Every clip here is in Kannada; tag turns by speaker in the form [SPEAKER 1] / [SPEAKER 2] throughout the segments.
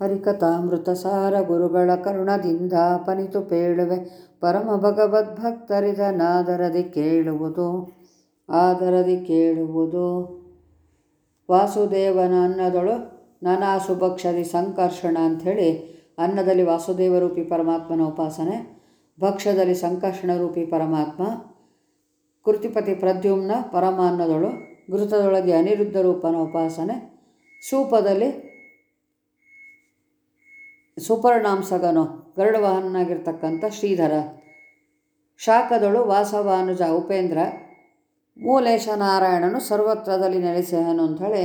[SPEAKER 1] ಹರಿಕಥಾಮೃತ ಸಾರ ಗುರುಗಳ ಕರುಣದಿಂದ ಪನಿತು ಪೇಳುವೆ. ಪರಮ ಭಗವದ್ಭಕ್ತರಿದನಾದರದಿ ಕೇಳುವುದು, ಆದರದಿ ಕೇಳುವುದು. ವಾಸುದೇವನ ಅನ್ನದೊಳು, ನಾನಾ ಸುಭಕ್ಷದಿ ಸಂಕರ್ಷಣ ಅಂಥೇಳಿ ಅನ್ನದಲ್ಲಿ ವಾಸುದೇವ ರೂಪಿ ಪರಮಾತ್ಮನ ಉಪಾಸನೆ ಭಕ್ಷ್ಯದಲ್ಲಿ ಸಂಕರ್ಷಣ ರೂಪಿ ಪರಮಾತ್ಮ, ಕೃತಿಪತಿ ಪ್ರದ್ಯುಮ್ನ ಪರಮಾನ್ನದೊಳು ಘೃತದೊಳಗೆ ಅನಿರುದ್ಧ ರೂಪನ ಉಪಾಸನೆ ಸೂಪದಲ್ಲಿ ಸುಪರ್ಣಾಂಸಗನು ಗರುಡವಾಹನಾಗಿರ್ತಕ್ಕಂಥ ಶ್ರೀಧರ. ಶಾಖದಳು ವಾಸವಾನುಜ ಉಪೇಂದ್ರ. ಮೂಲೇಶ ನಾರಾಯಣನು ಸರ್ವತ್ರದಲ್ಲಿ ನೆಲೆಸೆಹನು ಅಂಥೇಳಿ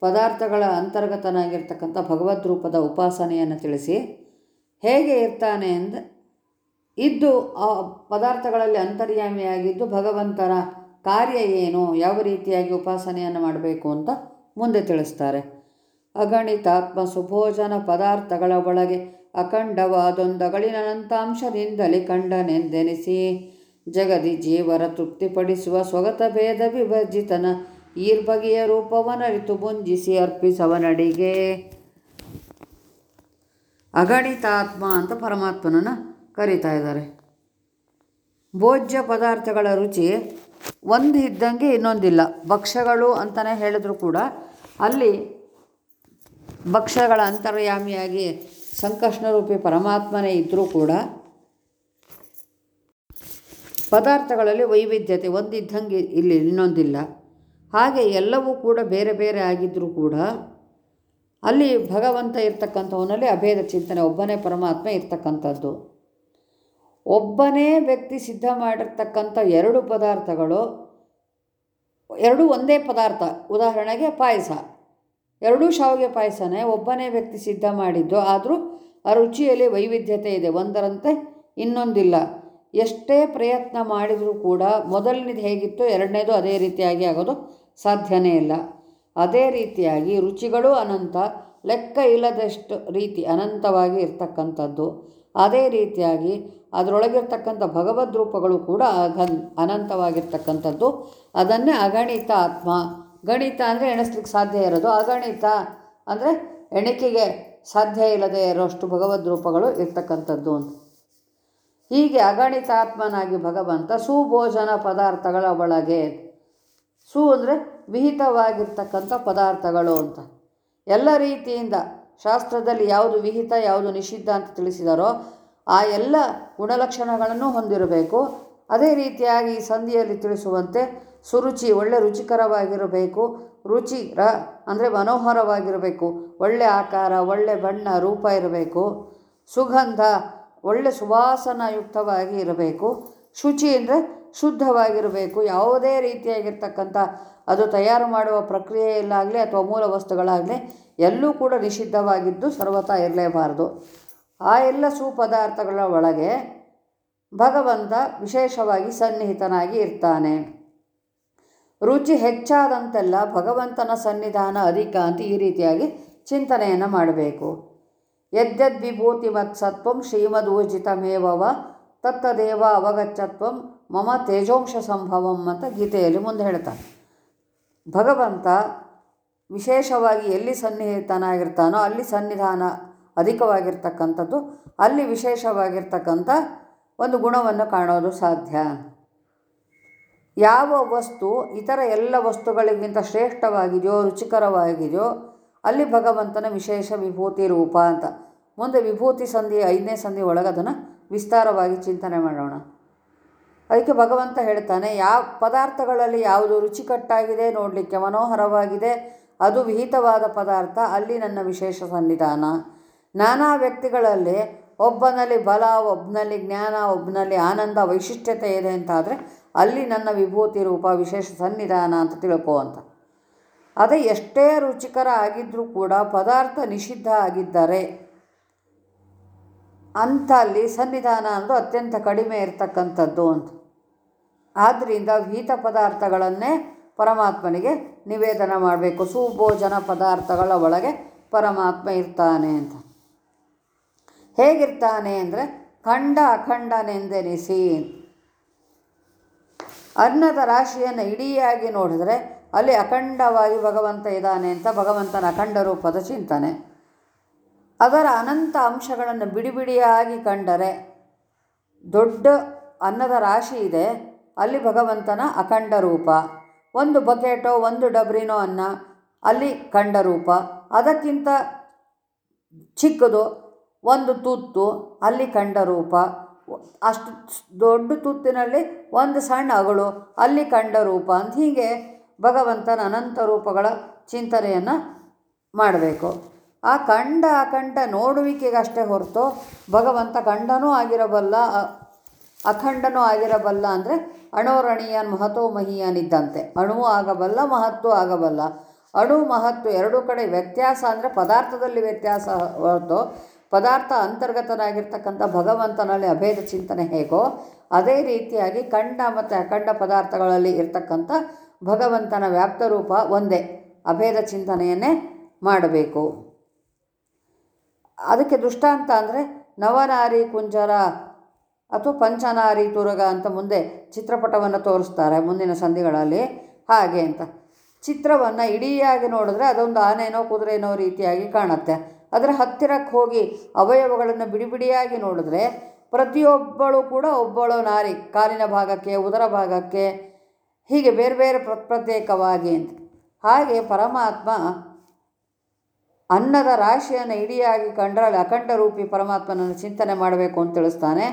[SPEAKER 1] ಪದಾರ್ಥಗಳ ಅಂತರ್ಗತನಾಗಿರ್ತಕ್ಕಂಥ ಭಗವದ್ ರೂಪದ ಉಪಾಸನೆಯನ್ನು ತಿಳಿಸಿ, ಹೇಗೆ ಇರ್ತಾನೆ ಎಂದ ಇದ್ದು ಆ ಪದಾರ್ಥಗಳಲ್ಲಿ ಅಂತರ್ಯಾಮಿಯಾಗಿದ್ದು ಭಗವಂತನ ಕಾರ್ಯ ಏನು, ಯಾವ ರೀತಿಯಾಗಿ ಉಪಾಸನೆಯನ್ನು ಮಾಡಬೇಕು ಅಂತ ಮುಂದೆ ತಿಳಿಸ್ತಾರೆ. ಅಗಣಿತಾತ್ಮ ಸುಭೋಜನ ಪದಾರ್ಥಗಳ ಒಳಗೆ ಅಖಂಡವಾದೊಂದಗಳಿನಂತಾಂಶದಿಂದಲೇ ಕಂಡನೆಂದೆನಿಸಿ. ಜಗದಿ ಜೀವರ ತೃಪ್ತಿಪಡಿಸುವ ಸ್ವಗತ ಭೇದ ವಿಭಜಿತನ ಈರ್ಬಗೆಯ ರೂಪವನರಿತು ಮುಂಜಿಸಿ ಅರ್ಪಿಸವನಡಿಗೆ. ಅಗಣಿತಾತ್ಮ ಅಂತ ಪರಮಾತ್ಮನನ್ನು ಕರೀತಾ ಇದ್ದಾರೆ. ಭೋಜ್ಯ ಪದಾರ್ಥಗಳ ರುಚಿ ಒಂದು ಇದ್ದಂಗೆ ಇನ್ನೊಂದಿಲ್ಲ. ಭಕ್ಷ್ಯಗಳು ಅಂತಲೇ ಹೇಳಿದ್ರು ಕೂಡ ಅಲ್ಲಿ ಭಕ್ಷ್ಯಗಳ ಅಂತರ್ಯಾಮಿಯಾಗಿ ಸಂಕಷ್ಣರೂಪಿ ಪರಮಾತ್ಮನೇ ಇದ್ದರೂ ಕೂಡ ಪದಾರ್ಥಗಳಲ್ಲಿ ವೈವಿಧ್ಯತೆ ಒಂದಿದ್ದಂಗೆ ಇಲ್ಲಿ ಇನ್ನೊಂದಿಲ್ಲ. ಹಾಗೆ ಎಲ್ಲವೂ ಕೂಡ ಬೇರೆ ಬೇರೆ ಆಗಿದ್ದರೂ ಕೂಡ ಅಲ್ಲಿ ಭಗವಂತ ಇರ್ತಕ್ಕಂಥವನಲ್ಲಿ ಅಭೇದ ಚಿಂತನೆ, ಒಬ್ಬನೇ ಪರಮಾತ್ಮ ಇರ್ತಕ್ಕಂಥದ್ದು. ಒಬ್ಬನೇ ವ್ಯಕ್ತಿ ಸಿದ್ಧ ಮಾಡಿರ್ತಕ್ಕಂಥ ಎರಡು ಪದಾರ್ಥಗಳು, ಎರಡೂ ಒಂದೇ ಪದಾರ್ಥ, ಉದಾಹರಣೆಗೆ ಪಾಯಸ. ಎರಡೂ ಶಾವಿಗೆ ಪಾಯಸನೇ ಒಬ್ಬನೇ ವ್ಯಕ್ತಿ ಸಿದ್ಧ ಮಾಡಿದ್ದು. ಆದರೂ ಆ ರುಚಿಯಲ್ಲಿ ವೈವಿಧ್ಯತೆ ಇದೆ. ಒಂದರಂತೆ ಇನ್ನೊಂದಿಲ್ಲ. ಎಷ್ಟೇ ಪ್ರಯತ್ನ ಮಾಡಿದರೂ ಕೂಡ ಮೊದಲನೇದು ಹೇಗಿತ್ತು ಎರಡನೇದು ಅದೇ ರೀತಿಯಾಗಿ ಆಗೋದು ಸಾಧ್ಯನೇ ಇಲ್ಲ. ಅದೇ ರೀತಿಯಾಗಿ ರುಚಿಗಳು ಅನಂತ, ಲೆಕ್ಕ ಇಲ್ಲದಷ್ಟು ರೀತಿ ಅನಂತವಾಗಿ ಇರ್ತಕ್ಕಂಥದ್ದು. ಅದೇ ರೀತಿಯಾಗಿ ಅದರೊಳಗಿರ್ತಕ್ಕಂಥ ಭಗವದ್ ರೂಪಗಳು ಕೂಡ ಅಗನ್ ಅನಂತವಾಗಿರ್ತಕ್ಕಂಥದ್ದು. ಅದನ್ನೇ ಅಗಣಿತ ಆತ್ಮ ಗಣಿತ ಅಂದರೆ ಎಣಿಸ್ಲಿಕ್ಕೆ ಸಾಧ್ಯ ಇರೋದು. ಅಗಣಿತ ಅಂದರೆ ಎಣಿಕೆಗೆ ಸಾಧ್ಯ ಇಲ್ಲದೆ ಇರೋಷ್ಟು ಭಗವದ್ ರೂಪಗಳು ಇರ್ತಕ್ಕಂಥದ್ದು ಅಂತ. ಹೀಗೆ ಅಗಣಿತಾತ್ಮನಾಗಿ ಭಗವಂತ ಸುಭೋಜನ ಪದಾರ್ಥಗಳ ಒಳಗೆ ಸು ಅಂದರೆ ವಿಹಿತವಾಗಿರ್ತಕ್ಕಂಥ ಪದಾರ್ಥಗಳು ಅಂತ. ಎಲ್ಲ ರೀತಿಯಿಂದ ಶಾಸ್ತ್ರದಲ್ಲಿ ಯಾವುದು ವಿಹಿತ, ಯಾವುದು ನಿಷಿದ್ಧ ಅಂತ ತಿಳಿಸಿದಾರೋ ಆ ಎಲ್ಲ ಗುಣಲಕ್ಷಣಗಳನ್ನು ಹೊಂದಿರಬೇಕು. ಅದೇ ರೀತಿಯಾಗಿ ಈ ಸಂಧಿಯಲ್ಲಿ ತಿಳಿಸುವಂತೆ ಸುರುಚಿ, ಒಳ್ಳೆ ರುಚಿಕರವಾಗಿರಬೇಕು. ರುಚಿ ರ, ಅಂದರೆ ಮನೋಹರವಾಗಿರಬೇಕು. ಒಳ್ಳೆ ಆಕಾರ, ಒಳ್ಳೆ ಬಣ್ಣ, ರೂಪ ಇರಬೇಕು. ಸುಗಂಧ, ಒಳ್ಳೆ ಸುವಾಸನಾಯುಕ್ತವಾಗಿ ಇರಬೇಕು. ಶುಚಿ ಅಂದರೆ ಶುದ್ಧವಾಗಿರಬೇಕು. ಯಾವುದೇ ರೀತಿಯಾಗಿರ್ತಕ್ಕಂಥ ಅದು ತಯಾರು ಮಾಡುವ ಪ್ರಕ್ರಿಯೆಯಲ್ಲಾಗಲಿ ಅಥವಾ ಮೂಲ ವಸ್ತುಗಳಾಗಲಿ ಎಲ್ಲೂ ಕೂಡ ನಿಷಿದ್ಧವಾಗಿದ್ದು ಸರ್ವತ ಇರಲೇಬಾರದು. ಆ ಎಲ್ಲ ಸುಪದಾರ್ಥಗಳ ಒಳಗೆ ಭಗವಂತ ವಿಶೇಷವಾಗಿ ಸನ್ನಿಹಿತನಾಗಿ ಇರ್ತಾನೆ. ರುಚಿ ಹೆಚ್ಚಾದಂತೆಲ್ಲ ಭಗವಂತನ ಸನ್ನಿಧಾನ ಅಧಿಕ ಅಂತ ಈ ರೀತಿಯಾಗಿ ಚಿಂತನೆಯನ್ನು ಮಾಡಬೇಕು. ಯದ್ಯದ್ ವಿಭೂತಿ ಮತ್ಸತ್ವಂ ಶ್ರೀಮದ್ ತತ್ತ ತತ್ತದೇವ ಅವಗಚ್ಚತ್ವಂ ಮಮ ತೇಜೋಂಶ ಸಂಭವಂ ಅಂತ ಗೀತೆಯಲ್ಲಿ ಮುಂದೆ ಹೇಳ್ತಾನೆ. ಭಗವಂತ ವಿಶೇಷವಾಗಿ ಎಲ್ಲಿ ಸನ್ನಿಹಿತನಾಗಿರ್ತಾನೋ ಅಲ್ಲಿ ಸನ್ನಿಧಾನ ಅಧಿಕವಾಗಿರ್ತಕ್ಕಂಥದ್ದು, ಅಲ್ಲಿ ವಿಶೇಷವಾಗಿರ್ತಕ್ಕಂಥ ಒಂದು ಗುಣವನ್ನು ಕಾಣೋದು ಸಾಧ್ಯ. ಯಾವ ವಸ್ತು ಇತರ ಎಲ್ಲ ವಸ್ತುಗಳಿಗಿಂತ ಶ್ರೇಷ್ಠವಾಗಿದೆಯೋ, ರುಚಿಕರವಾಗಿದೆಯೋ, ಅಲ್ಲಿ ಭಗವಂತನ ವಿಶೇಷ ವಿಭೂತಿ ರೂಪ ಅಂತ. ಮುಂದೆ ವಿಭೂತಿ ಸಂಧಿ ಐದನೇ ಸಂಧಿ ಒಳಗೆ ಅದನ್ನು ವಿಸ್ತಾರವಾಗಿ ಚಿಂತನೆ ಮಾಡೋಣ. ಅದಕ್ಕೆ ಭಗವಂತ ಹೇಳ್ತಾನೆ ಯಾವ ಪದಾರ್ಥಗಳಲ್ಲಿ ಯಾವುದು ರುಚಿಕಟ್ಟಾಗಿದೆ ನೋಡಲಿಕ್ಕೆ ಮನೋಹರವಾಗಿದೆ, ಅದು ವಿಹಿತವಾದ ಪದಾರ್ಥ, ಅಲ್ಲಿ ನನ್ನ ವಿಶೇಷ ಸನ್ನಿಧಾನ. ನಾನಾ ವ್ಯಕ್ತಿಗಳಲ್ಲಿ ಒಬ್ಬನಲ್ಲಿ ಬಲ, ಒಬ್ಬನಲ್ಲಿ ಜ್ಞಾನ, ಒಬ್ಬನಲ್ಲಿ ಆನಂದ, ವೈಶಿಷ್ಟ್ಯತೆ ಇದೆ ಅಂತಾದರೆ ಅಲ್ಲಿ ನನ್ನ ವಿಭೂತಿ ರೂಪ ವಿಶೇಷ ಸನ್ನಿಧಾನ ಅಂತ ತಿಳ್ಕೋ ಅಂತ. ಅದೇ ಎಷ್ಟೇ ರುಚಿಕರ ಆಗಿದ್ದರೂ ಕೂಡ ಪದಾರ್ಥ ನಿಷಿದ್ಧ ಆಗಿದ್ದರೆ ಅಂಥ ಅಲ್ಲಿ ಸನ್ನಿಧಾನ ಅಂದು ಅತ್ಯಂತ ಕಡಿಮೆ ಇರತಕ್ಕಂಥದ್ದು ಅಂತ. ಆದ್ದರಿಂದ ವಿಹಿತ ಪದಾರ್ಥಗಳನ್ನೇ ಪರಮಾತ್ಮನಿಗೆ ನಿವೇದನ ಮಾಡಬೇಕು. ಸುಭೋಜನ ಪದಾರ್ಥಗಳ ಒಳಗೆ ಪರಮಾತ್ಮ ಇರ್ತಾನೆ ಅಂತ. ಹೇಗಿರ್ತಾನೆ ಅಂದರೆ ಖಂಡ ಅಖಂಡನೆಂದೆನಿಸಿ ಅನ್ನದ ರಾಶಿಯನ್ನು ಇಡೀಯಾಗಿ ನೋಡಿದರೆ ಅಲ್ಲಿ ಅಖಂಡವಾಗಿ ಭಗವಂತ ಇದ್ದಾನೆ ಅಂತ ಭಗವಂತನ ಅಖಂಡ ರೂಪದ ಚಿಂತನೆ. ಅದರ ಅನಂತ ಅಂಶಗಳನ್ನು ಬಿಡಿಬಿಡಿಯಾಗಿ ಕಂಡರೆ ದೊಡ್ಡ ಅನ್ನದ ರಾಶಿ ಇದೆ. ಅಲ್ಲಿ ಭಗವಂತನ ಅಖಂಡ ರೂಪ. ಒಂದು ಬಕೆಟೋ, ಒಂದು ಡಬ್ರಿನೋ ಅನ್ನ ಅಲ್ಲಿ ಖಂಡ ರೂಪ. ಅದಕ್ಕಿಂತ ಚಿಕ್ಕದು ಒಂದು ತುತ್ತು ಅಲ್ಲಿ ಕಂಡ ರೂಪ. ಅಷ್ಟು ದೊಡ್ಡ ತುತ್ತಿನಲ್ಲಿ ಒಂದು ಸಣ್ಣ ಅಗಳು ಅಲ್ಲಿ ಕಂಡ ರೂಪ ಅಂತ ಹೀಗೆ ಭಗವಂತನ ಅನಂತ ರೂಪಗಳ ಚಿಂತನೆಯನ್ನು ಮಾಡಬೇಕು. ಆ ಕಂಡ ಅಖಂಡ ನೋಡುವಿಕೆಗಷ್ಟೇ ಹೊರತು ಭಗವಂತ ಕಂಡನೂ ಆಗಿರಬಲ್ಲ ಅಖಂಡನೂ ಆಗಿರಬಲ್ಲ ಅಂದರೆ ಅಣೋರಣೀಯನ್ ಮಹತೋ ಇದ್ದಂತೆ. ಅಣುವು ಆಗಬಲ್ಲ, ಮಹತ್ವ ಆಗಬಲ್ಲ. ಅಣು, ಮಹತ್ವ ಎರಡೂ ಕಡೆ ವ್ಯತ್ಯಾಸ ಅಂದರೆ ಪದಾರ್ಥದಲ್ಲಿ ವ್ಯತ್ಯಾಸ ಹೊರತು ಪದಾರ್ಥ ಅಂತರ್ಗತನಾಗಿರ್ತಕ್ಕಂಥ ಭಗವಂತನಲ್ಲಿ ಅಭೇದ ಚಿಂತನೆ ಹೇಗೋ ಅದೇ ರೀತಿಯಾಗಿ ಖಂಡ ಮತ್ತು ಅಖಂಡ ಪದಾರ್ಥಗಳಲ್ಲಿ ಇರ್ತಕ್ಕಂಥ ಭಗವಂತನ ವ್ಯಾಪ್ತ ರೂಪ ಒಂದೇ, ಅಭೇದ ಚಿಂತನೆಯನ್ನೇ ಮಾಡಬೇಕು. ಅದಕ್ಕೆ ದೃಷ್ಟಾಂತ ಅಂದರೆ ನವನಾರಿ ಕುಂಜರ ಅಥವಾ ಪಂಚನಾರಿ ತುರಗ ಅಂತ ಮುಂದೆ ಚಿತ್ರಪಟವನ್ನು ತೋರಿಸ್ತಾರೆ ಮುಂದಿನ ಸಂಧಿಗಳಲ್ಲಿ. ಹಾಗೆ ಅಂತ. ಚಿತ್ರವನ್ನು ಇಡೀಯಾಗಿ ನೋಡಿದ್ರೆ ಅದೊಂದು ಆನೆನೋ ಕುದುರೆನೋ ರೀತಿಯಾಗಿ ಕಾಣುತ್ತೆ. ಅದರ ಹತ್ತಿರಕ್ಕೆ ಹೋಗಿ ಅವಯವಗಳನ್ನು ಬಿಡಿಬಿಡಿಯಾಗಿ ನೋಡಿದ್ರೆ ಪ್ರತಿಯೊಬ್ಬಳು ಕೂಡ ಒಬ್ಬಳು ನಾರಿ, ಕಾಲಿನ ಭಾಗಕ್ಕೆ, ಉದರ ಭಾಗಕ್ಕೆ, ಹೀಗೆ ಬೇರೆ ಬೇರೆ ಪ್ರ, ಪ್ರತ್ಯೇಕವಾಗಿ ಅಂತ. ಹಾಗೆ ಪರಮಾತ್ಮ ಅನ್ನದ ರಾಶಿಯನ್ನು ಇಡಿಯಾಗಿ ಕಂಡರಲ್ಲಿ ಅಖಂಡ ರೂಪಿ ಪರಮಾತ್ಮನನ್ನು ಚಿಂತನೆ ಮಾಡಬೇಕು ಅಂತ ತಿಳಿಸ್ತಾನೆ.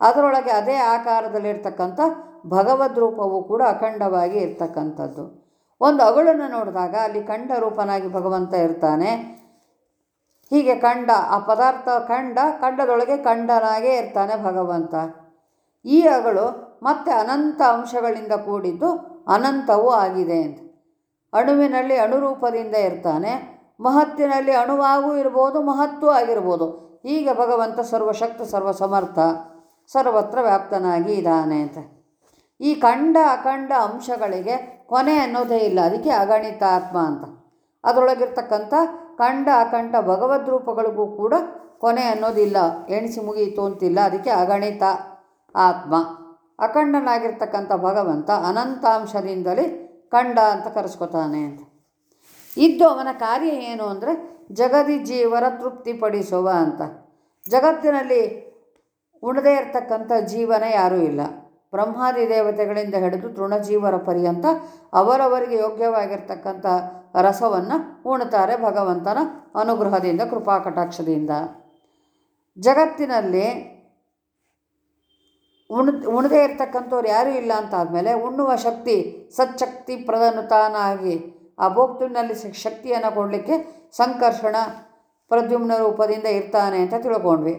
[SPEAKER 1] ಅದರೊಳಗೆ ಅದೇ ಆಕಾರದಲ್ಲಿರ್ತಕ್ಕಂಥ ಭಗವದ್ ರೂಪವು ಕೂಡ ಅಖಂಡವಾಗಿ ಇರ್ತಕ್ಕಂಥದ್ದು. ಒಂದು ಅಗಳನ್ನು ನೋಡಿದಾಗ ಅಲ್ಲಿ ಖಂಡ ರೂಪನಾಗಿ ಭಗವಂತ ಇರ್ತಾನೆ. ಹೀಗೆ ಕಂಡ, ಆ ಪದಾರ್ಥ ಕಂಡ, ಕಂಡದೊಳಗೆ ಕಂಡನಾಗೇ ಇರ್ತಾನೆ ಭಗವಂತ. ಈ ಅಗಳು ಮತ್ತೆ ಅನಂತ ಅಂಶಗಳಿಂದ ಕೂಡಿದ್ದು ಅನಂತವೂ ಆಗಿದೆ ಅಂತ ಅಣುವಿನಲ್ಲಿ ಅಣುರೂಪದಿಂದ ಇರ್ತಾನೆ. ಮಹತ್ತಿನಲ್ಲಿ ಅಣುವಾಗೂ ಇರ್ಬೋದು, ಮಹತ್ತೂ ಆಗಿರ್ಬೋದು. ಹೀಗೆ ಭಗವಂತ ಸರ್ವಶಕ್ತ, ಸರ್ವಸಮರ್ಥ, ಸರ್ವತ್ರ ವ್ಯಾಪ್ತನಾಗಿ ಇದ್ದಾನೆ ಅಂತ. ಈ ಕಂಡ, ಅಖಂಡ ಅಂಶಗಳಿಗೆ ಕೊನೆ ಅನ್ನೋದೇ ಇಲ್ಲ. ಅದಕ್ಕೆ ಅಗಣಿತ ಆತ್ಮ ಅಂತ. ಅದರೊಳಗಿರ್ತಕ್ಕಂಥ ಕಂಡ ಅಖಂಡ ಭಗವದ್ ರೂಪಗಳಿಗೂ ಕೂಡ ಕೊನೆ ಅನ್ನೋದಿಲ್ಲ. ಎಣಿಸಿ ಮುಗಿಯಿತು ಅಂತಿಲ್ಲ. ಅದಕ್ಕೆ ಅಗಣಿತ ಆತ್ಮ. ಅಖಂಡನಾಗಿರ್ತಕ್ಕಂಥ ಭಗವಂತ ಅನಂತಾಂಶದಿಂದಲೇ ಕಂಡ ಅಂತ ಕರೆಸ್ಕೊತಾನೆ ಅಂತ. ಇದ್ದು ಅವನ ಕಾರ್ಯ ಏನು ಅಂದರೆ ಜಗದಿ ಜೀವರ ತೃಪ್ತಿಪಡಿಸುವ ಅಂತ. ಜಗತ್ತಿನಲ್ಲಿ ಉಣದೇ ಇರತಕ್ಕಂಥ ಜೀವನ ಯಾರೂ ಇಲ್ಲ. ಬ್ರಹ್ಮಾದಿ ದೇವತೆಗಳಿಂದ ಹಿಡಿದು ತೃಣಜೀವರ ಪರ್ಯಂತ ಅವರವರಿಗೆ ಯೋಗ್ಯವಾಗಿರ್ತಕ್ಕಂಥ ರಸವನ್ನು ಉಣ್ತಾರೆ ಭಗವಂತನ ಅನುಗ್ರಹದಿಂದ, ಕೃಪಾಕಟಾಕ್ಷದಿಂದ. ಜಗತ್ತಿನಲ್ಲಿ ಉಣ್, ಉಣದೇ ಇರ್ತಕ್ಕಂಥವ್ರು ಯಾರೂ ಇಲ್ಲ ಅಂತಾದಮೇಲೆ ಉಣ್ಣುವ ಶಕ್ತಿ ಸಚ್ಛಕ್ತಿ ಪ್ರದನುತಾನಾಗಿ ಆ ಭೋಕ್ತಿನಲ್ಲಿ ಶಕ್ತಿಯನ್ನು ಕೊಡಲಿಕ್ಕೆ ಸಂಕರ್ಷಣ ಪ್ರದ್ಯುಮ್ನ ರೂಪದಿಂದ ಇರ್ತಾನೆ ಅಂತ ತಿಳ್ಕೊಂಡ್ವಿ.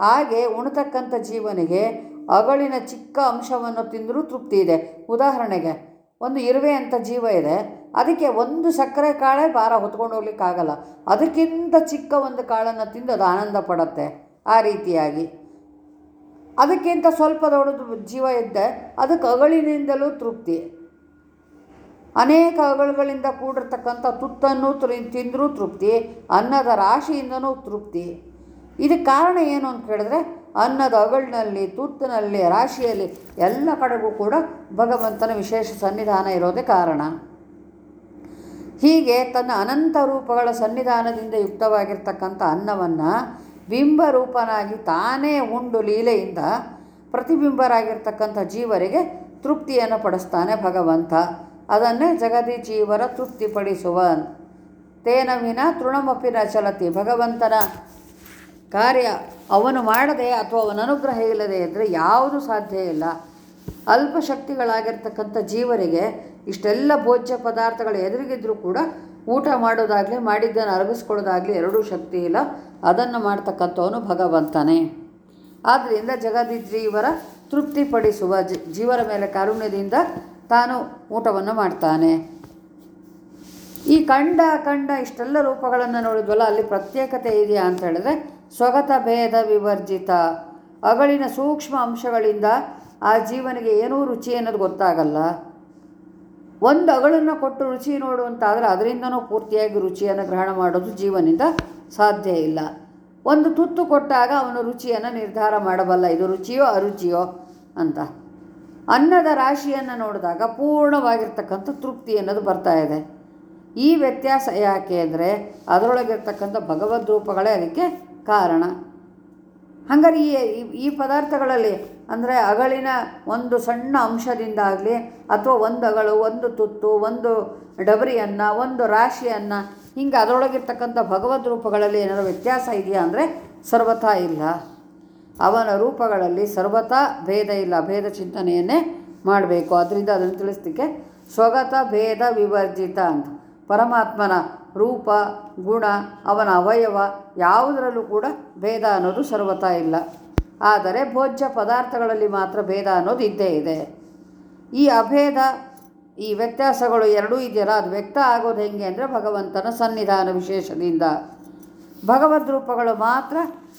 [SPEAKER 1] ಹಾಗೆ ಉಣತಕ್ಕಂಥ ಜೀವನಿಗೆ ಅಗಳಿನ ಚಿಕ್ಕ ಅಂಶವನ್ನು ತಿಂದರೂ ತೃಪ್ತಿ ಇದೆ. ಉದಾಹರಣೆಗೆ, ಒಂದು ಇರುವೆ ಅಂತ ಜೀವ ಇದೆ. ಅದಕ್ಕೆ ಒಂದು ಸಕ್ಕರೆ ಕಾಳೆ ಭಾರ ಹೊತ್ಕೊಂಡು ಹೋಗ್ಲಿಕ್ಕಾಗಲ್ಲ. ಅದಕ್ಕಿಂತ ಚಿಕ್ಕ ಒಂದು ಕಾಳನ್ನು ತಿಂದು ಅದು ಆನಂದ ಪಡುತ್ತೆ ಆ ರೀತಿಯಾಗಿ. ಅದಕ್ಕಿಂತ ಸ್ವಲ್ಪ ದೊಡ್ಡದು ಜೀವ ಇದ್ದೆ, ಅದಕ್ಕೆ ಅಗಳಿನಿಂದಲೂ ತೃಪ್ತಿ. ಅನೇಕ ಅಗಳುಗಳಿಂದ ಕೂಡಿರ್ತಕ್ಕಂಥ ತುತ್ತನ್ನು ತಿಂದರೂ ತೃಪ್ತಿ, ಅನ್ನದ ರಾಶಿಯಿಂದನೂ ತೃಪ್ತಿ. ಇದಕ್ಕೆ ಕಾರಣ ಏನು ಅಂತ ಕೇಳಿದ್ರೆ ಅನ್ನದ ಅಗಳಿನಲ್ಲಿ ತುತ್ತಿನಲ್ಲಿ, ರಾಶಿಯಲ್ಲಿ ಎಲ್ಲ ಕಡೆಗೂ ಕೂಡ ಭಗವಂತನ ವಿಶೇಷ ಸನ್ನಿಧಾನ ಇರೋದೇ ಕಾರಣ. ಹೀಗೆ ತನ್ನ ಅನಂತ ರೂಪಗಳ ಸನ್ನಿಧಾನದಿಂದ ಯುಕ್ತವಾಗಿರ್ತಕ್ಕಂಥ ಅನ್ನವನ್ನು ಬಿಂಬರೂಪನಾಗಿ ತಾನೇ ಉಂಡು ಲೀಲೆಯಿಂದ ಪ್ರತಿಬಿಂಬರಾಗಿರ್ತಕ್ಕಂಥ ಜೀವರಿಗೆ ತೃಪ್ತಿಯನ್ನು ಪಡಿಸ್ತಾನೆ ಭಗವಂತ. ಅದನ್ನೇ ಜಗದಿ ಜೀವರ ತೃಪ್ತಿಪಡಿಸುವ ತೇನ ತೃಣಮಪಿನ ಚಲತಿ. ಭಗವಂತನ ಕಾರ್ಯ ಅವನು ಮಾಡದೆ ಅಥವಾ ಅವನ ಅನುಗ್ರಹ ಇಲ್ಲದೆ ಇದ್ದರೆ ಯಾವುದು ಸಾಧ್ಯ ಇಲ್ಲ. ಅಲ್ಪ ಶಕ್ತಿಗಳಾಗಿರ್ತಕ್ಕಂಥ ಜೀವರಿಗೆ ಇಷ್ಟೆಲ್ಲ ಭೋಜ್ಯ ಪದಾರ್ಥಗಳು ಎದುರಿಗಿದ್ರೂ ಕೂಡ ಊಟ ಮಾಡೋದಾಗಲಿ, ಮಾಡಿದ್ದನ್ನು ಅರಗಿಸ್ಕೊಳ್ಳೋದಾಗಲಿ ಎರಡೂ ಶಕ್ತಿ ಇಲ್ಲ. ಅದನ್ನು ಮಾಡ್ತಕ್ಕಂಥವನು ಭಗವಂತನೇ. ಆದ್ದರಿಂದ ಜಗದಿ ಇವರ ತೃಪ್ತಿಪಡಿಸುವ ಜೀವರ ಮೇಲೆ ಕಾರುಣ್ಯದಿಂದ ತಾನು ಊಟವನ್ನು ಮಾಡ್ತಾನೆ. ಈ ಕಂಡ ಕಂಡ ಇಷ್ಟೆಲ್ಲ ರೂಪಗಳನ್ನು ನೋಡಿದ್ವಲ್ಲ, ಅಲ್ಲಿ ಪ್ರತ್ಯೇಕತೆ ಇದೆಯಾ ಅಂತ ಹೇಳಿದ್ರೆ ಸ್ವಗತ ಭೇದ ವಿವರ್ಜಿತ. ಅಗಳಿನ ಸೂಕ್ಷ್ಮ ಅಂಶಗಳಿಂದ ಆ ಜೀವನಿಗೆ ಏನೂ ರುಚಿ ಅನ್ನೋದು ಗೊತ್ತಾಗಲ್ಲ. ಒಂದು ಅಗಳನ್ನು ಕೊಟ್ಟು ರುಚಿ ನೋಡುವಂತಾದರೆ ಅದರಿಂದನೂ ಪೂರ್ತಿಯಾಗಿ ರುಚಿಯನ್ನು ಗ್ರಹಣ ಮಾಡೋದು ಜೀವನಿಂದ ಸಾಧ್ಯ ಇಲ್ಲ. ಒಂದು ತುತ್ತು ಕೊಟ್ಟಾಗ ಅವನು ರುಚಿಯನ್ನು ನಿರ್ಧಾರ ಮಾಡಬಲ್ಲ, ಇದು ರುಚಿಯೋ ಅರುಚಿಯೋ ಅಂತ. ಅನ್ನದ ರಾಶಿಯನ್ನು ನೋಡಿದಾಗ ಪೂರ್ಣವಾಗಿರ್ತಕ್ಕಂಥ ತೃಪ್ತಿ ಅನ್ನೋದು ಬರ್ತಾ ಇದೆ. ಈ ವ್ಯತ್ಯಾಸ ಯಾಕೆ ಅಂದರೆ ಅದರೊಳಗಿರ್ತಕ್ಕಂಥ ಭಗವದ್ ರೂಪಗಳೇ ಅದಕ್ಕೆ ಕಾರಣ. ಹಂಗಾರೆ ಈ, ಈ- ಪದಾರ್ಥಗಳಲ್ಲಿ ಅಂದರೆ ಅಗಳಿನ ಒಂದು ಸಣ್ಣ ಅಂಶದಿಂದಾಗಲಿ ಅಥವಾ ಒಂದು ಅಗಳು, ಒಂದು ತುತ್ತು, ಒಂದು ಡಬರಿಯನ್ನು, ಒಂದು ರಾಶಿಯನ್ನು, ಹಿಂಗೆ ಅದರೊಳಗಿರ್ತಕ್ಕಂಥ ಭಗವದ್ ರೂಪಗಳಲ್ಲಿ ಏನಾದರೂ ವ್ಯತ್ಯಾಸ ಇದೆಯಾ ಅಂದರೆ ಸರ್ವತಾ ಇಲ್ಲ. ಅವನ ರೂಪಗಳಲ್ಲಿ ಸರ್ವತಾ ಭೇದ ಇಲ್ಲ, ಭೇದ ಚಿಂತನೆಯನ್ನೇ ಮಾಡಬೇಕು. ಅದರಿಂದ ಅದನ್ನು ತಿಳಿಸ್ಲಿಕ್ಕೆ ಸ್ವಗತ ಭೇದ ವಿವರ್ಜಿತ ಅಂತ. ಪರಮಾತ್ಮನ ರೂಪ, ಗುಣ, ಅವನ ಅವಯವ ಯಾವುದರಲ್ಲೂ ಕೂಡ ಭೇದ ಅನ್ನೋದು ಸರ್ವತಾ ಇಲ್ಲ. ಆದರೆ ಭೋಜ್ಯ ಪದಾರ್ಥಗಳಲ್ಲಿ ಮಾತ್ರ ಭೇದ ಅನ್ನೋದು ಇದ್ದೇ ಇದೆ. ಈ ಅಭೇದ, ಈ ವ್ಯತ್ಯಾಸಗಳು ಎರಡೂ ಇದೆಯಲ್ಲ, ಅದು ವ್ಯಕ್ತ ಆಗೋದು ಹೆಂಗೆ ಅಂದರೆ ಭಗವಂತನ ಸನ್ನಿಧಾನ ವಿಶೇಷದಿಂದ. ಭಗವದ್ ರೂಪಗಳು ಮಾತ್ರ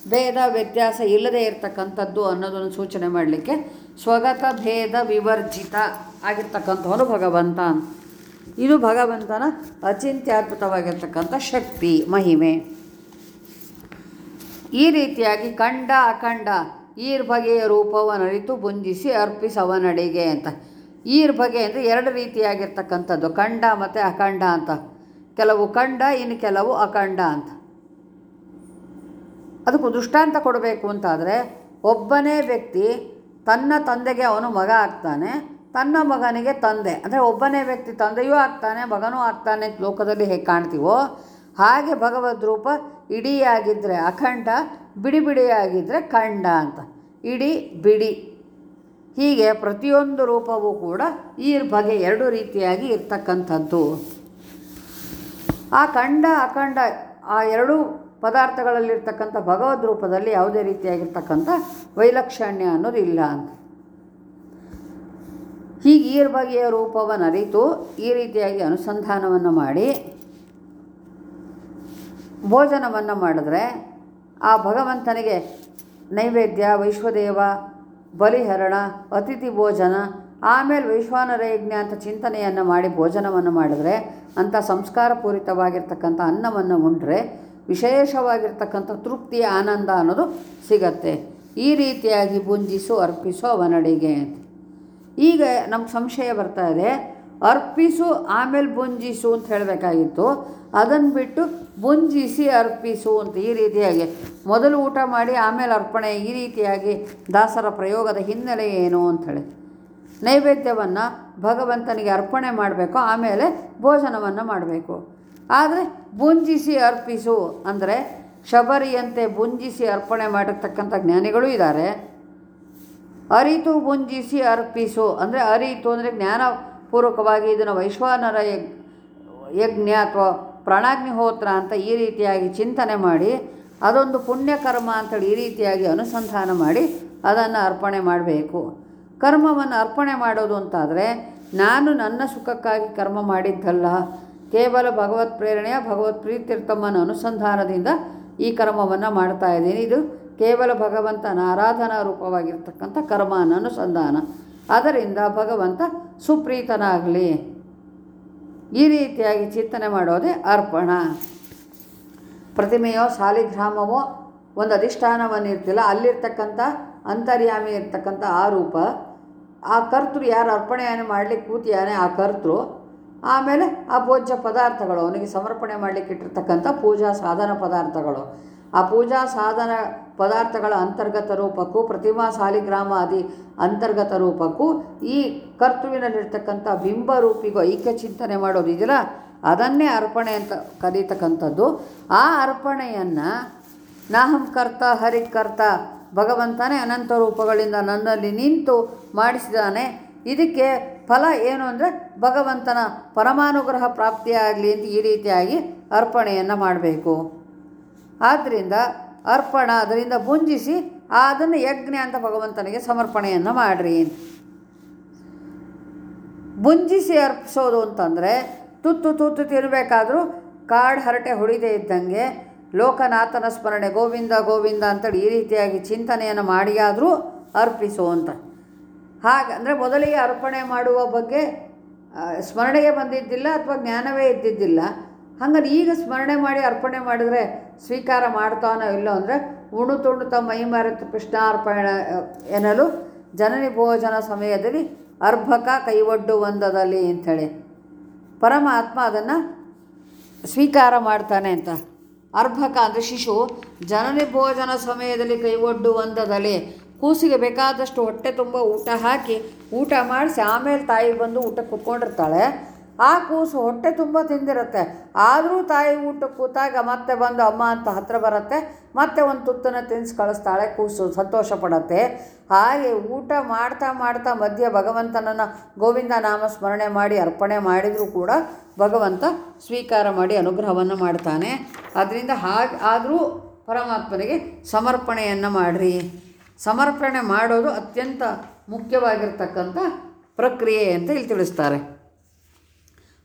[SPEAKER 1] ಭೇದ, ವ್ಯತ್ಯಾಸ ಇಲ್ಲದೆ ಇರತಕ್ಕಂಥದ್ದು ಅನ್ನೋದನ್ನು ಸೂಚನೆ ಮಾಡಲಿಕ್ಕೆ ಸ್ವಗತ ಭೇದ ವಿವರ್ಜಿತ ಆಗಿರ್ತಕ್ಕಂಥವನು ಭಗವಂತ ಇದು ಭಗವಂತನ ಅಚಿಂತ್ಯದ್ಭುತವಾಗಿರ್ತಕ್ಕಂಥ ಶಕ್ತಿ, ಮಹಿಮೆ. ಈ ರೀತಿಯಾಗಿ ಕಂಡ ಅಖಂಡ ಈರ್ ಬಗೆಯ ರೂಪವನ್ನರಿತು ಬುಂಜಿಸಿ ಅರ್ಪಿಸವನಡಿಗೆ ಅಂತ. ಈರ್ ಬಗೆ ಅಂದರೆ ಎರಡು ರೀತಿಯಾಗಿರ್ತಕ್ಕಂಥದ್ದು ಖಂಡ ಮತ್ತು ಅಖಂಡ ಅಂತ. ಕೆಲವು ಖಂಡ ಇನ್ನು ಕೆಲವು ಅಖಂಡ ಅಂತ. ಅದಕ್ಕೂ ದೃಷ್ಟಾಂತ ಕೊಡಬೇಕು ಅಂತಾದರೆ, ಒಬ್ಬನೇ ವ್ಯಕ್ತಿ ತನ್ನ ತಂದೆಗೆ ಅವನು ಮಗ ಆಗ್ತಾನೆ ತನ್ನ ಮಗನಿಗೆ ತಂದೆ, ಅಂದರೆ ಒಬ್ಬನೇ ವ್ಯಕ್ತಿ ತಂದೆಯೂ ಆಗ್ತಾನೆ, ಮಗನೂ ಆಗ್ತಾನೆ ಲೋಕದಲ್ಲಿ ಹೇಗೆ ಕಾಣ್ತೀವೋ ಹಾಗೆ ಭಗವದ್ ರೂಪ ಇಡಿಯಾಗಿದ್ದರೆ ಅಖಂಡ ಬಿಡಿ ಬಿಡಿಯಾಗಿದ್ದರೆ ಖಂಡ ಅಂತ. ಇಡಿ, ಬಿಡಿ. ಹೀಗೆ ಪ್ರತಿಯೊಂದು ರೂಪವೂ ಕೂಡ ಈ ಬಗೆ ಎರಡು ರೀತಿಯಾಗಿ ಇರ್ತಕ್ಕಂಥದ್ದು. ಆ ಖಂಡ, ಅಖಂಡ ಆ ಎರಡೂ ಪದಾರ್ಥಗಳಲ್ಲಿರ್ತಕ್ಕಂಥ ಭಗವದ್ ರೂಪದಲ್ಲಿ ಯಾವುದೇ ರೀತಿಯಾಗಿರ್ತಕ್ಕಂಥ ವೈಲಕ್ಷಣ್ಯ ಅನ್ನೋದು ಇಲ್ಲ ಅಂತ. ಹೀಗೆ ಈ ಬಗೆಯ ರೂಪವನ್ನು ಅರಿತು ಈ ರೀತಿಯಾಗಿ ಅನುಸಂಧಾನವನ್ನು ಮಾಡಿ ಭೋಜನವನ್ನು ಮಾಡಿದ್ರೆ ಆ ಭಗವಂತನಿಗೆ ನೈವೇದ್ಯ, ವೈಶ್ವದೇವ, ಬಲಿಹರಣ, ಅತಿಥಿ ಭೋಜನ, ಆಮೇಲೆ ವೈಶ್ವಾನರ ಯಜ್ಞ ಅಂತ ಚಿಂತನೆಯನ್ನು ಮಾಡಿ ಭೋಜನವನ್ನು ಮಾಡಿದರೆ ಅಂಥ ಸಂಸ್ಕಾರಪೂರಿತವಾಗಿರ್ತಕ್ಕಂಥ ಅನ್ನವನ್ನು ಉಂಡ್ರೆ ವಿಶೇಷವಾಗಿರ್ತಕ್ಕಂಥ ತೃಪ್ತಿಯ ಆನಂದ ಅನ್ನೋದು ಸಿಗತ್ತೆ. ಈ ರೀತಿಯಾಗಿ ಪುಂಜಿಸು, ಅರ್ಪಿಸು ಅವನಡಿಗೆ ಈಗ ನಮ್ಗೆ ಸಂಶಯ ಬರ್ತಾ ಇದೆ. ಅರ್ಪಿಸು, ಆಮೇಲೆ ಬುಂಜಿಸು ಅಂತ ಹೇಳಬೇಕಾಗಿತ್ತು. ಅದನ್ನು ಬಿಟ್ಟು ಬುಂಜಿಸಿ ಅರ್ಪಿಸು ಅಂತ ಈ ರೀತಿಯಾಗಿ ಮೊದಲು ಊಟ ಮಾಡಿ ಆಮೇಲೆ ಅರ್ಪಣೆ ಈ ರೀತಿಯಾಗಿ ದಾಸರ ಪ್ರಯೋಗದ ಹಿನ್ನೆಲೆ ಏನು ಅಂಥೇಳಿ ನೈವೇದ್ಯವನ್ನು ಭಗವಂತನಿಗೆ ಅರ್ಪಣೆ ಮಾಡಬೇಕು, ಆಮೇಲೆ ಭೋಜನವನ್ನು ಮಾಡಬೇಕು. ಆದರೆ ಬುಂಜಿಸಿ ಅರ್ಪಿಸು ಅಂದರೆ ಶಬರಿಯಂತೆ ಬುಂಜಿಸಿ ಅರ್ಪಣೆ ಮಾಡಿರ್ತಕ್ಕಂಥ ಜ್ಞಾನಿಗಳು ಇದ್ದಾರೆ ಅರಿತು ಮುಂಜಿಸಿ ಅರ್ಪಿಸು. ಅಂದರೆ ಅರಿತು ಅಂದರೆ ಜ್ಞಾನಪೂರ್ವಕವಾಗಿ ಇದನ್ನು ವೈಶ್ವಾನರ ಯಜ್ಞ ಅಥವಾ ಪ್ರಾಣಾಗ್ನಿಹೋತ್ರ ಅಂತ ಈ ರೀತಿಯಾಗಿ ಚಿಂತನೆ ಮಾಡಿ, ಅದೊಂದು ಪುಣ್ಯಕರ್ಮ ಅಂತೇಳಿ ಈ ರೀತಿಯಾಗಿ ಅನುಸಂಧಾನ ಮಾಡಿ ಅದನ್ನು ಅರ್ಪಣೆ ಮಾಡಬೇಕು. ಕರ್ಮವನ್ನು ಅರ್ಪಣೆ ಮಾಡೋದು ಅಂತಾದರೆ, ನಾನು ನನ್ನ ಸುಖಕ್ಕಾಗಿ ಕರ್ಮ ಮಾಡಿದ್ದಲ್ಲ, ಕೇವಲ ಭಗವತ್ ಪ್ರೇರಣೆಯ ಭಗವತ್ ಪ್ರೀತಿರ್ಥಮ್ಮನ ಅನುಸಂಧಾನದಿಂದ ಈ ಕರ್ಮವನ್ನು ಮಾಡ್ತಾ ಇದ್ದೀನಿ. ಇದು ಕೇವಲ ಭಗವಂತನ ಆರಾಧನಾ ರೂಪವಾಗಿರ್ತಕ್ಕಂಥ ಕರ್ಮ ಅನ್ನೋ ಅನುಸಂಧಾನ. ಅದರಿಂದ ಭಗವಂತ ಸುಪ್ರೀತನಾಗಲಿ. ಈ ರೀತಿಯಾಗಿ ಚಿಂತನೆ ಮಾಡೋದೇ ಅರ್ಪಣ. ಪ್ರತಿಮೆಯೋ, ಸಾಲಿಗ್ರಾಮವೋ, ಒಂದು ಅಧಿಷ್ಠಾನವನ್ನು ಇರ್ತಿಲ್ಲ ಅಲ್ಲಿರ್ತಕ್ಕಂಥ ಅಂತರ್ಯಾಮಿ ಇರ್ತಕ್ಕಂಥ ಆ ರೂಪ. ಆ ಕರ್ತೃ ಯಾರು ಅರ್ಪಣೆಯನ್ನು ಮಾಡಲಿಕ್ಕೆ ಕೂತಿಯಾನೆ ಆ ಕರ್ತೃ. ಆಮೇಲೆ ಆ ಭೋಜ್ಯ ಪದಾರ್ಥಗಳು, ಅವನಿಗೆ ಸಮರ್ಪಣೆ ಮಾಡಲಿಕ್ಕೆ ಇಟ್ಟಿರ್ತಕ್ಕಂಥ ಪೂಜಾ ಸಾಧನ ಪದಾರ್ಥಗಳು. ಆ ಪೂಜಾ ಸಾಧನ ಪದಾರ್ಥಗಳ ಅಂತರ್ಗತ ರೂಪಕ್ಕೂ, ಪ್ರತಿಮಾ ಸಾಲಿಗ್ರಾಮ ಆದಿ ಅಂತರ್ಗತ ರೂಪಕ್ಕೂ, ಈ ಕರ್ತೃವಿನಲ್ಲಿರ್ತಕ್ಕಂಥ ಬಿಂಬ ರೂಪಿಗೂ ಐಕ್ಯ ಚಿಂತನೆ ಮಾಡೋದು ಇದೆಯಲ್ಲ ಅದನ್ನೇ ಅರ್ಪಣೆ ಅಂತ ಕರೀತಕ್ಕಂಥದ್ದು. ಆ ಅರ್ಪಣೆಯನ್ನು ನಾಹಂ ಕರ್ತ ಹರಿಕರ್ತ ಭಗವಂತನೇ ಅನಂತ ರೂಪಗಳಿಂದ ನನ್ನಲ್ಲಿ ನಿಂತು ಮಾಡಿಸಿದಾನೆ. ಇದಕ್ಕೆ ಫಲ ಏನು ಅಂದರೆ ಭಗವಂತನ ಪರಮಾನುಗ್ರಹ ಪ್ರಾಪ್ತಿಯಾಗಲಿ ಅಂತ ಈ ರೀತಿಯಾಗಿ ಅರ್ಪಣೆಯನ್ನು ಮಾಡಬೇಕು. ಆದ್ದರಿಂದ ಅರ್ಪಣ, ಅದರಿಂದ ಭುಂಜಿಸಿ ಅದನ್ನು ಯಜ್ಞ ಅಂತ ಭಗವಂತನಿಗೆ ಸಮರ್ಪಣೆಯನ್ನು ಮಾಡಿರಿ ಬುಂಜಿಸಿ ಅರ್ಪಿಸೋದು ಅಂತಂದರೆ ತುತ್ತು ತುತ್ತು ತಿನ್ನಬೇಕಾದ್ರೂ ಕಾಡು ಹರಟೆ ಹೊಡಿದೇ ಇದ್ದಂಗೆ ಲೋಕನಾಥನ ಸ್ಮರಣೆ, ಗೋವಿಂದ ಗೋವಿಂದ ಅಂತೇಳಿ ಈ ರೀತಿಯಾಗಿ ಚಿಂತನೆಯನ್ನು ಮಾಡಿಯಾದರೂ ಅರ್ಪಿಸು ಅಂತ. ಹಾಗೆ ಅಂದರೆ ಮೊದಲಿಗೆ ಅರ್ಪಣೆ ಮಾಡುವ ಬಗ್ಗೆ ಸ್ಮರಣೆಗೆ ಬಂದಿದ್ದಿಲ್ಲ ಅಥವಾ ಜ್ಞಾನವೇ ಇದ್ದಿದ್ದಿಲ್ಲ. ಹಂಗಾರೆ ಈಗ ಸ್ಮರಣೆ ಮಾಡಿ ಅರ್ಪಣೆ ಮಾಡಿದರೆ ಸ್ವೀಕಾರ ಮಾಡ್ತಾನೋ ಇಲ್ಲೋ ಅಂದರೆ ಉಣು ತುಣುತ ಮೈ ಮರೆತು ಕೃಷ್ಣಾರ್ಪಣ ಎನ್ನಲು ಜನನಿ ಭೋಜನ ಸಮಯದಲ್ಲಿ ಅರ್ಭಕ ಕೈವಡ್ಡು ಒಂದದಲ್ಲಿ ಅಂಥೇಳಿ. ಪರಮಾತ್ಮ ಅದನ್ನು ಸ್ವೀಕಾರ ಮಾಡ್ತಾನೆ ಅಂತ. ಅರ್ಭಕ ಅಂದರೆ ಶಿಶು, ಜನನಿ ಭೋಜನ ಸಮಯದಲ್ಲಿ ಕೈವಡ್ಡು ಒಂದದಲ್ಲಿ ಕೂಸಿಗೆ ಬೇಕಾದಷ್ಟು ಹೊಟ್ಟೆ ತುಂಬ ಊಟ ಹಾಕಿ ಊಟ ಮಾಡಿಸಿ ಆಮೇಲೆ ತಾಯಿ ಬಂದು ಊಟ ಕುತ್ಕೊಂಡಿರ್ತಾಳೆ. ಆ ಕೂಸು ಹೊಟ್ಟೆ ತುಂಬ ತಿಂದಿರುತ್ತೆ. ಆದರೂ ತಾಯಿ ಊಟ ಕೂತಾಗ ಮತ್ತೆ ಬಂದು ಅಮ್ಮ ಅಂತ ಹತ್ರ ಬರುತ್ತೆ. ಮತ್ತೆ ಒಂದು ತುತ್ತನ್ನು ತಿನ್ನಿಸಿ ಕಳಿಸ್ತಾಳೆ ಕೂಸು, ಸಂತೋಷ ಪಡತ್ತೆ. ಹಾಗೆ ಊಟ ಮಾಡ್ತಾ ಮಾಡ್ತಾ ಮಧ್ಯೆ ಭಗವಂತನನ್ನು ಗೋವಿಂದ ನಾಮ ಸ್ಮರಣೆ ಮಾಡಿ ಅರ್ಪಣೆ ಮಾಡಿದರೂ ಕೂಡ ಭಗವಂತ ಸ್ವೀಕಾರ ಮಾಡಿ ಅನುಗ್ರಹವನ್ನು ಮಾಡ್ತಾನೆ. ಅದರಿಂದ ಹಾಗೆ ಆದರೂ ಪರಮಾತ್ಮನಿಗೆ ಸಮರ್ಪಣೆಯನ್ನು ಮಾಡಿರಿ. ಸಮರ್ಪಣೆ ಮಾಡೋದು ಅತ್ಯಂತ ಮುಖ್ಯವಾಗಿರ್ತಕ್ಕಂಥ ಪ್ರಕ್ರಿಯೆ ಅಂತ ಇಲ್ಲಿ ತಿಳಿಸ್ತಾರೆ.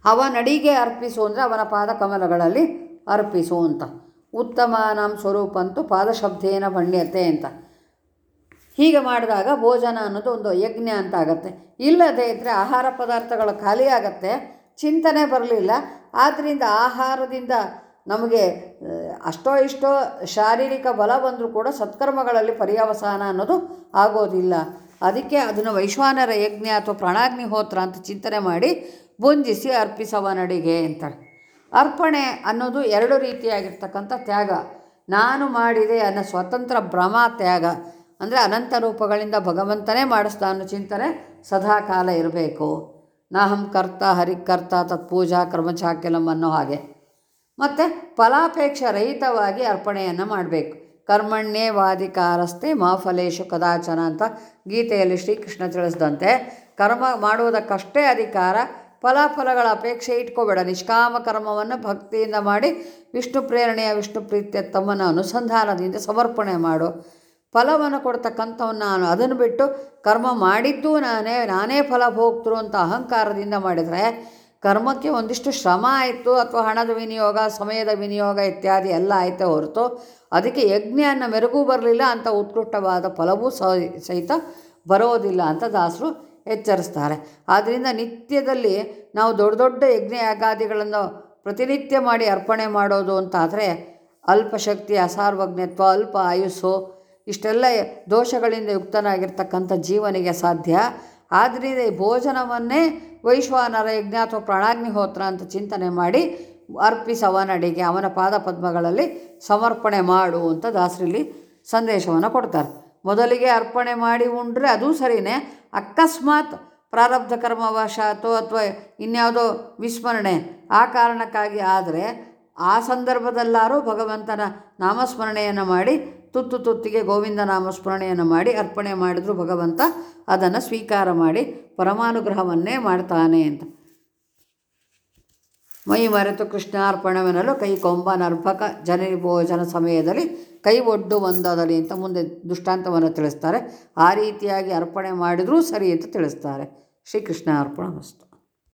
[SPEAKER 1] ಅವನಡಿಗೆ ಅರ್ಪಿಸು ಅಂದರೆ ಅವನ ಪಾದ ಕಮಲಗಳಲ್ಲಿ ಅರ್ಪಿಸು ಅಂತ. ಉತ್ತಮ ನಮ್ಮ ಸ್ವರೂಪ ಅಂತೂ ಪಾದಶಬ್ದೇನ ಭಣ್ಯತೆ ಅಂತ. ಹೀಗೆ ಮಾಡಿದಾಗ ಭೋಜನ ಅನ್ನೋದು ಒಂದು ಯಜ್ಞ ಅಂತ ಆಗುತ್ತೆ. ಇಲ್ಲದೇ ಇದ್ದರೆ ಆಹಾರ ಪದಾರ್ಥಗಳು ಖಾಲಿ ಆಗತ್ತೆ. ಚಿಂತನೆ ಬರಲಿಲ್ಲ. ಆದ್ದರಿಂದ ಆಹಾರದಿಂದ ನಮಗೆ ಅಷ್ಟೋ ಇಷ್ಟೋ ಶಾರೀರಿಕ ಬಲ ಬಂದರೂ ಕೂಡ ಸತ್ಕರ್ಮಗಳಲ್ಲಿ ಪರ್ಯಾವಸಾನ ಅನ್ನೋದು ಆಗೋದಿಲ್ಲ. ಅದಕ್ಕೆ ಅದನ್ನು ವೈಶ್ವಾನರ ಯಜ್ಞ ಅಥವಾ ಪ್ರಾಣಾಗ್ನಿಹೋತ್ರ ಅಂತ ಚಿಂತನೆ ಮಾಡಿ ಭುಂಜಿಸಿ ಅರ್ಪಿಸವನಡಿಗೆ ಅಂತಾರೆ. ಅರ್ಪಣೆ ಅನ್ನೋದು ಎರಡು ರೀತಿಯಾಗಿರ್ತಕ್ಕಂಥ ತ್ಯಾಗ. ನಾನು ಮಾಡಿದೆ ಅನ್ನೋ ಸ್ವತಂತ್ರ ಭ್ರಮ, ತ್ಯಾಗ. ಅಂದರೆ ಅನಂತ ರೂಪಗಳಿಂದ ಭಗವಂತನೇ ಮಾಡಿಸ್ತಾ ಅನ್ನೋ ಚಿಂತನೆ ಸದಾಕಾಲ ಇರಬೇಕು. ನಾಹಂ ಕರ್ತ, ಹರಿಕರ್ತ, ತತ್ಪೂಜಾ ಕರ್ಮಚಾಕ್ಯಲಂ ಅನ್ನೋ ಹಾಗೆ. ಮತ್ತು ಫಲಾಪೇಕ್ಷ ರಹಿತವಾಗಿ ಅರ್ಪಣೆಯನ್ನು ಮಾಡಬೇಕು. ಕರ್ಮಣ್ಯೇ ವಾದಿಕಾರಸ್ತೆ ಮಾ ಫಲೇಶು ಕದಾಚನ ಅಂತ ಗೀತೆಯಲ್ಲಿ ಶ್ರೀಕೃಷ್ಣ ತಿಳಿಸಿದಂತೆ, ಕರ್ಮ ಮಾಡುವುದಕ್ಕಷ್ಟೇ ಅಧಿಕಾರ ಫಲಾಫಲಗಳ ಅಪೇಕ್ಷೆ ಇಟ್ಕೋಬೇಡ. ನಿಷ್ಕಾಮ ಕರ್ಮವನ್ನು ಭಕ್ತಿಯಿಂದ ಮಾಡಿ ವಿಷ್ಣು ಪ್ರೇರಣೆಯ ವಿಷ್ಣು ಪ್ರೀತಿಯ ತಮ್ಮನ ಅನುಸಂಧಾನದಿಂದ ಸಮರ್ಪಣೆ ಮಾಡು. ಫಲವನ್ನು ಕೊಡ್ತಕ್ಕಂಥವನ್ನ ನಾನು ಅದನ್ನು ಬಿಟ್ಟು ಕರ್ಮ ಮಾಡಿದ್ದು ನಾನೇ ನಾನೇ ಫಲ ಭೋಗ್ತರು ಅಂತ ಅಹಂಕಾರದಿಂದ ಮಾಡಿದರೆ ಕರ್ಮಕ್ಕೆ ಒಂದಿಷ್ಟು ಶ್ರಮ ಆಯಿತು ಅಥವಾ ಹಣದ ವಿನಿಯೋಗ, ಸಮಯದ ವಿನಿಯೋಗ ಇತ್ಯಾದಿ ಎಲ್ಲ ಆಯಿತಾ ಹೊರತು ಅದಕ್ಕೆ ಯಜ್ಞ ಅನ್ನೋ ಮೆರಗೂ ಬರಲಿಲ್ಲ ಅಂತ ಉತ್ಕೃಷ್ಟವಾದ ಫಲವೂ ಸಹ- ಸಹಿತ ಬರೋದಿಲ್ಲ ಅಂತ ದಾಸರು ಎಚ್ಚರಿಸ್ತಾರೆ. ಆದ್ದರಿಂದ ನಿತ್ಯದಲ್ಲಿ ನಾವು ದೊಡ್ಡ ದೊಡ್ಡ ಯಜ್ಞ ಯಾಗಾದಿಗಳನ್ನು ಪ್ರತಿನಿತ್ಯ ಮಾಡಿ ಅರ್ಪಣೆ ಮಾಡೋದು ಅಂತಾದರೆ ಅಲ್ಪಶಕ್ತಿ, ಅಸಾರ್ವಜ್ಞತ್ವ, ಅಲ್ಪ ಆಯುಸ್ಸು, ಇಷ್ಟೆಲ್ಲ ದೋಷಗಳಿಂದ ಯುಕ್ತನಾಗಿರ್ತಕ್ಕಂಥ ಜೀವನಿಗೆ ಸಾಧ್ಯ. ಆದ್ದರಿಂದ ಈ ಭೋಜನವನ್ನೇ ವೈಶ್ವಾನರ ಯಜ್ಞ ಅಥವಾ ಪ್ರಾಣಾಗ್ನಿಹೋತ್ರ ಅಂತ ಚಿಂತನೆ ಮಾಡಿ ಅರ್ಪಿಸವನಡಿಗೆ ಅವನ ಪಾದ ಪದ್ಮಗಳಲ್ಲಿ ಸಮರ್ಪಣೆ ಮಾಡು ಅಂತ ದಾಸರಿಲಿ ಸಂದೇಶವನ್ನು ಕೊಡ್ತಾರೆ. ಮೊದಲಿಗೆ ಅರ್ಪಣೆ ಮಾಡಿ ಉಂಡ್ರೆ ಅದೂ ಸರಿಯೇ ಅಕಸ್ಮಾತ್ ಪ್ರಾರಬ್ಧ ಕರ್ಮವಶಾತೋ ಅಥವಾ ಇನ್ಯಾವುದೋ ವಿಸ್ಮರಣೆ. ಆ ಕಾರಣಕ್ಕಾಗಿ ಆದರೆ ಆ ಸಂದರ್ಭದಲ್ಲಾರೂ ಭಗವಂತನ ನಾಮಸ್ಮರಣೆಯನ್ನು ಮಾಡಿ, ತುತ್ತು ತುತ್ತಿಗೆ ಗೋವಿಂದ ನಾಮಸ್ಮರಣೆಯನ್ನು ಮಾಡಿ ಅರ್ಪಣೆ ಮಾಡಿದ್ರು ಭಗವಂತ, ಅದನ್ನು ಸ್ವೀಕಾರ ಮಾಡಿ ಪರಮಾನುಗ್ರಹವನ್ನೇ ಮಾಡ್ತಾನೆ ಅಂತ. ಮೈ ಮರೆತು ಕೃಷ್ಣಾರ್ಪಣವೆನಲು ಕೈ ಕೊಂಬ ನರ್ಭಕ ಜನರಿ ಭೋಜನ ಸಮಯದಲ್ಲಿ ಕೈ ಒಡ್ಡು ಒಂದಾದಲ್ಲಿ ಅಂತ ಮುಂದೆ ದೃಷ್ಟಾಂತವನ್ನು ತಿಳಿಸ್ತಾರೆ. ಆ ರೀತಿಯಾಗಿ ಅರ್ಪಣೆ ಮಾಡಿದರೂ ಸರಿ ಅಂತ ತಿಳಿಸ್ತಾರೆ. ಶ್ರೀಕೃಷ್ಣ ಅರ್ಪಣ